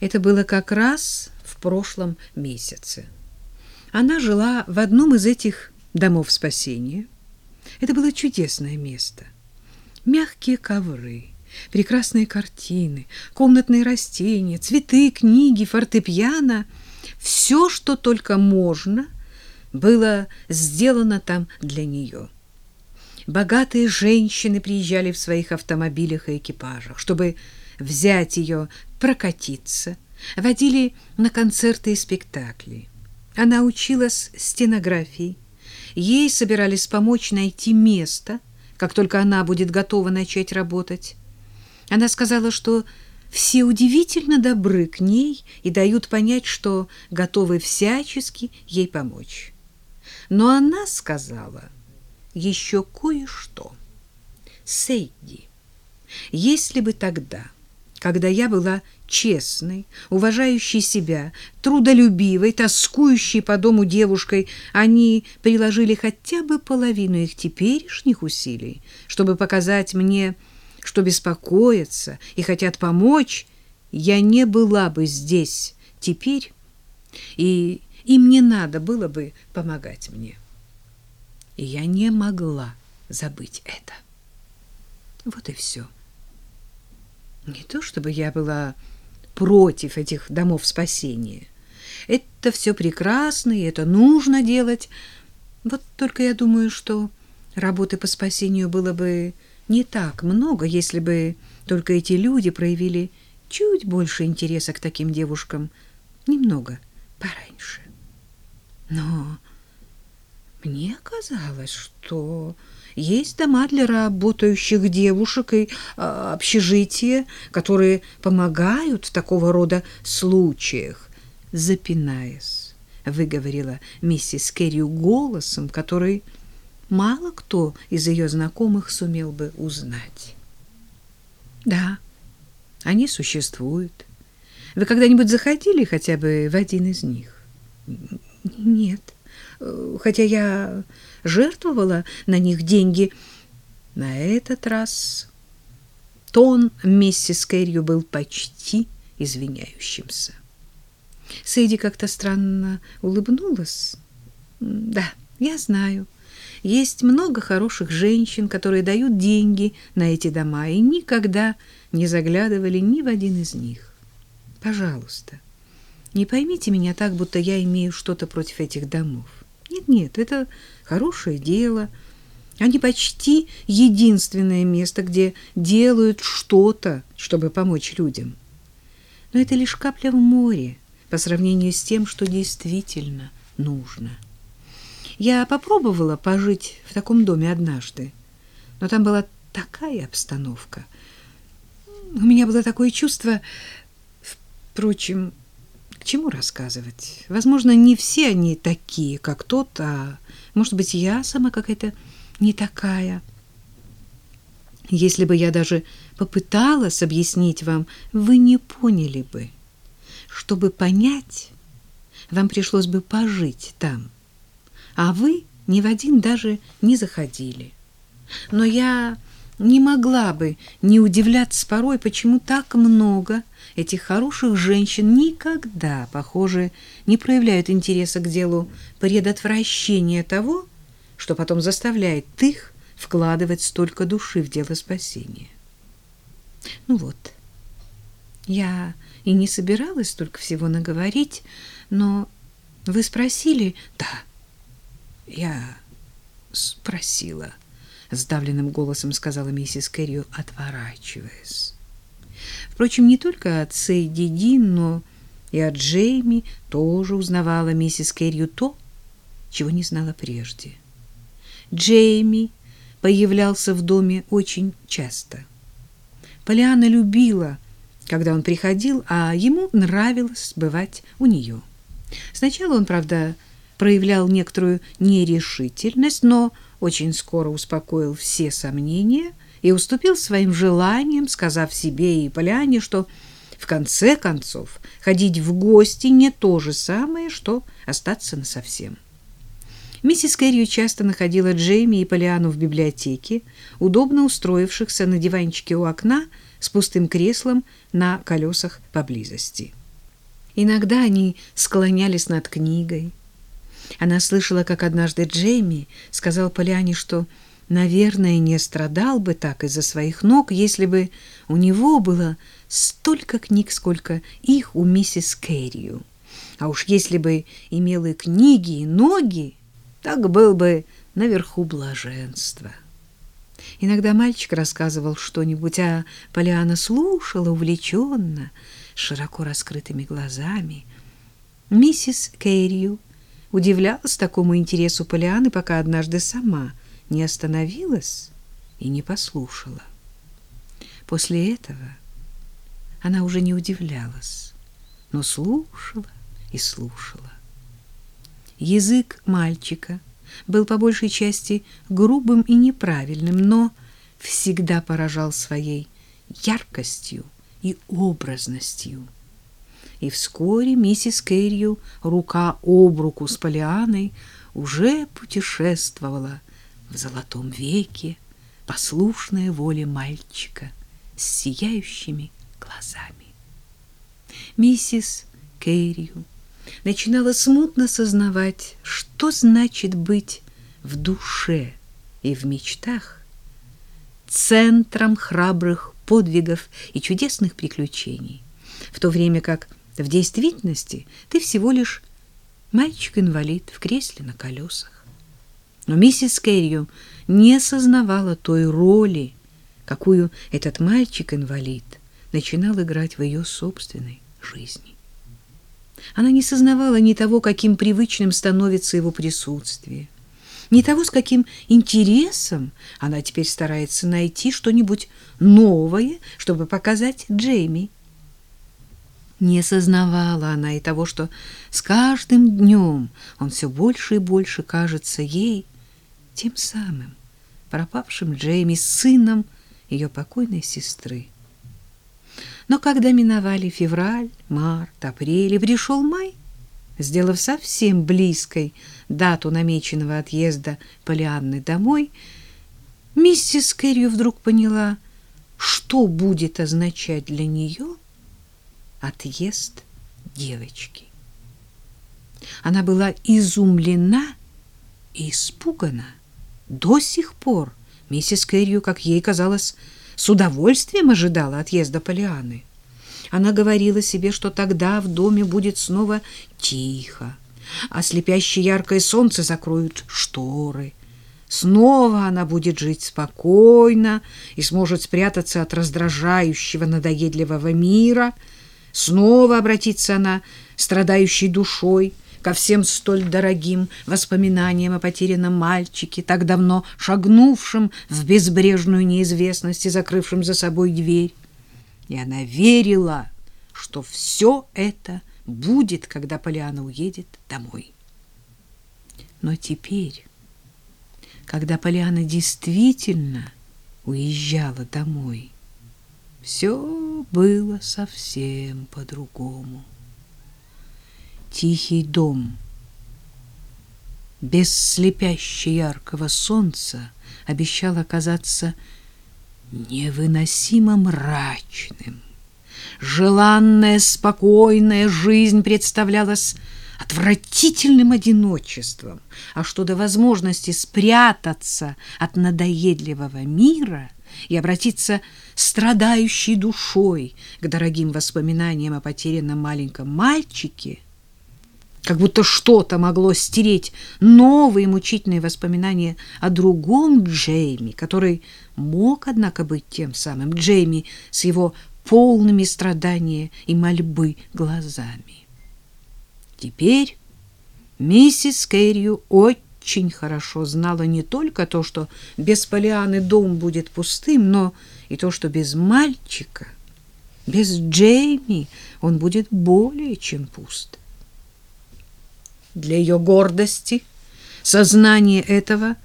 Это было как раз в прошлом месяце. Она жила в одном из этих домов спасения. Это было чудесное место. Мягкие ковры, прекрасные картины, комнатные растения, цветы, книги, фортепиано — все, что только можно, было сделано там для нее. Богатые женщины приезжали в своих автомобилях и экипажах, чтобы взять ее прокатиться, водили на концерты и спектакли. Она училась стенографии. Ей собирались помочь найти место, как только она будет готова начать работать. Она сказала, что все удивительно добры к ней и дают понять, что готовы всячески ей помочь. Но она сказала еще кое-что. Сейди, если бы тогда когда я была честной, уважающей себя, трудолюбивой, тоскующей по дому девушкой, они приложили хотя бы половину их теперешних усилий, чтобы показать мне, что беспокоятся и хотят помочь, я не была бы здесь теперь, и им не надо было бы помогать мне. И я не могла забыть это. Вот и все. Не то чтобы я была против этих домов спасения. Это все прекрасно, и это нужно делать. Вот только я думаю, что работы по спасению было бы не так много, если бы только эти люди проявили чуть больше интереса к таким девушкам, немного пораньше. Но мне казалось, что есть дома для работающих девушек и э, общежития, которые помогают в такого рода случаях. Запинаясь, выговорила миссис Керрию голосом, который мало кто из ее знакомых сумел бы узнать. Да, они существуют. Вы когда-нибудь заходили хотя бы в один из них? Нет. Хотя я жертвовала на них деньги. На этот раз тон миссис Кэррию был почти извиняющимся. Сэйди как-то странно улыбнулась. Да, я знаю. Есть много хороших женщин, которые дают деньги на эти дома и никогда не заглядывали ни в один из них. Пожалуйста, не поймите меня так, будто я имею что-то против этих домов. Нет, нет, это хорошее дело. Они почти единственное место, где делают что-то, чтобы помочь людям. Но это лишь капля в море по сравнению с тем, что действительно нужно. Я попробовала пожить в таком доме однажды, но там была такая обстановка. У меня было такое чувство, впрочем, чему рассказывать? Возможно, не все они такие, как тот, а может быть, я сама какая-то не такая. Если бы я даже попыталась объяснить вам, вы не поняли бы. Чтобы понять, вам пришлось бы пожить там. А вы ни в один даже не заходили. Но я не могла бы не удивляться порой, почему так много этих хороших женщин никогда, похоже, не проявляют интереса к делу предотвращения того, что потом заставляет их вкладывать столько души в дело спасения. Ну вот, я и не собиралась столько всего наговорить, но вы спросили? Да, я спросила сдавленным голосом сказала миссис Кэррио, отворачиваясь. Впрочем, не только от Сейди Дин, но и от Джейми тоже узнавала миссис Кэррио то, чего не знала прежде. Джейми появлялся в доме очень часто. Полиана любила, когда он приходил, а ему нравилось бывать у нее. Сначала он, правда, проявлял некоторую нерешительность, но очень скоро успокоил все сомнения и уступил своим желаниям, сказав себе и Поляне, что в конце концов ходить в гости не то же самое, что остаться насовсем. Миссис Кэррию часто находила Джейми и Полиану в библиотеке, удобно устроившихся на диванчике у окна с пустым креслом на колесах поблизости. Иногда они склонялись над книгой. Она слышала, как однажды Джейми сказал Полиане, что, наверное, не страдал бы так из-за своих ног, если бы у него было столько книг, сколько их у миссис Кэррию. А уж если бы имел и книги, и ноги, так был бы наверху блаженства. Иногда мальчик рассказывал что-нибудь, а Полиана слушала увлеченно, широко раскрытыми глазами. Миссис Кэррию удивлялась такому интересу Полианы, пока однажды сама не остановилась и не послушала. После этого она уже не удивлялась, но слушала и слушала. Язык мальчика был по большей части грубым и неправильным, но всегда поражал своей яркостью и образностью. И вскоре миссис Кэррию рука об руку с Полианой уже путешествовала в золотом веке, послушная воле мальчика с сияющими глазами. Миссис Кэррию начинала смутно сознавать, что значит быть в душе и в мечтах центром храбрых подвигов и чудесных приключений, в то время как в действительности ты всего лишь мальчик-инвалид в кресле на колесах. Но миссис Кэррио не осознавала той роли, какую этот мальчик-инвалид начинал играть в ее собственной жизни. Она не сознавала ни того, каким привычным становится его присутствие, ни того, с каким интересом она теперь старается найти что-нибудь новое, чтобы показать Джейми. Не сознавала она и того, что с каждым днем он все больше и больше кажется ей тем самым пропавшим Джейми, сыном ее покойной сестры. Но когда миновали февраль, март, апрель и пришел май, сделав совсем близкой дату намеченного отъезда Полианны домой, миссис Кэррию вдруг поняла, что будет означать для нее отъезд девочки. Она была изумлена и испугана. До сих пор миссис Кэррию, как ей казалось, с удовольствием ожидала отъезда Полианы. Она говорила себе, что тогда в доме будет снова тихо, а слепящее яркое солнце закроют шторы. Снова она будет жить спокойно и сможет спрятаться от раздражающего, надоедливого мира. Снова обратится она, страдающей душой, ко всем столь дорогим воспоминаниям о потерянном мальчике, так давно шагнувшем в безбрежную неизвестность и закрывшем за собой дверь. И она верила, что все это будет, когда Полиана уедет домой. Но теперь, когда Полиана действительно уезжала домой, все было совсем по-другому тихий дом. Без слепяще яркого солнца обещал оказаться невыносимо мрачным. Желанная, спокойная жизнь представлялась отвратительным одиночеством, а что до возможности спрятаться от надоедливого мира и обратиться страдающей душой к дорогим воспоминаниям о потерянном маленьком мальчике — как будто что-то могло стереть новые мучительные воспоминания о другом Джейми, который мог, однако, быть тем самым Джейми с его полными страдания и мольбы глазами. Теперь миссис Кэррию очень хорошо знала не только то, что без Полианы дом будет пустым, но и то, что без мальчика, без Джейми он будет более чем пуст. Для ее гордости сознание этого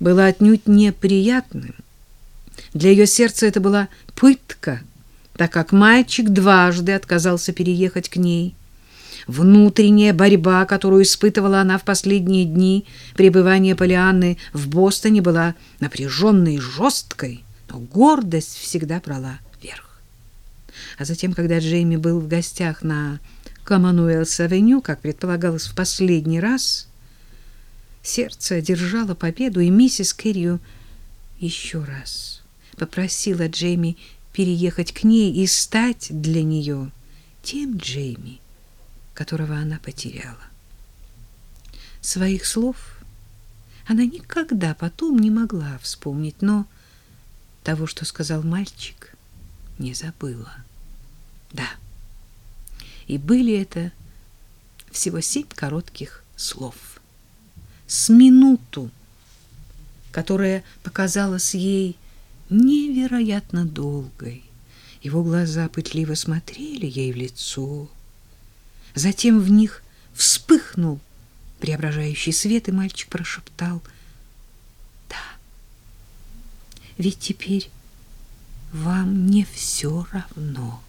было отнюдь неприятным. Для ее сердца это была пытка, так как мальчик дважды отказался переехать к ней. Внутренняя борьба, которую испытывала она в последние дни пребывания Полианны в Бостоне, была напряженной и жесткой, но гордость всегда брала верх. А затем, когда Джейми был в гостях на Комануэлс-авеню, как предполагалось в последний раз, сердце одержало победу, и миссис Кэррию еще раз попросила Джейми переехать к ней и стать для нее тем Джейми, которого она потеряла. Своих слов она никогда потом не могла вспомнить, но того, что сказал мальчик, не забыла. Да, и были это всего семь коротких слов. С минуту, которая показалась ей невероятно долгой. Его глаза пытливо смотрели ей в лицо. Затем в них вспыхнул преображающий свет, и мальчик прошептал «Да, ведь теперь вам не все равно».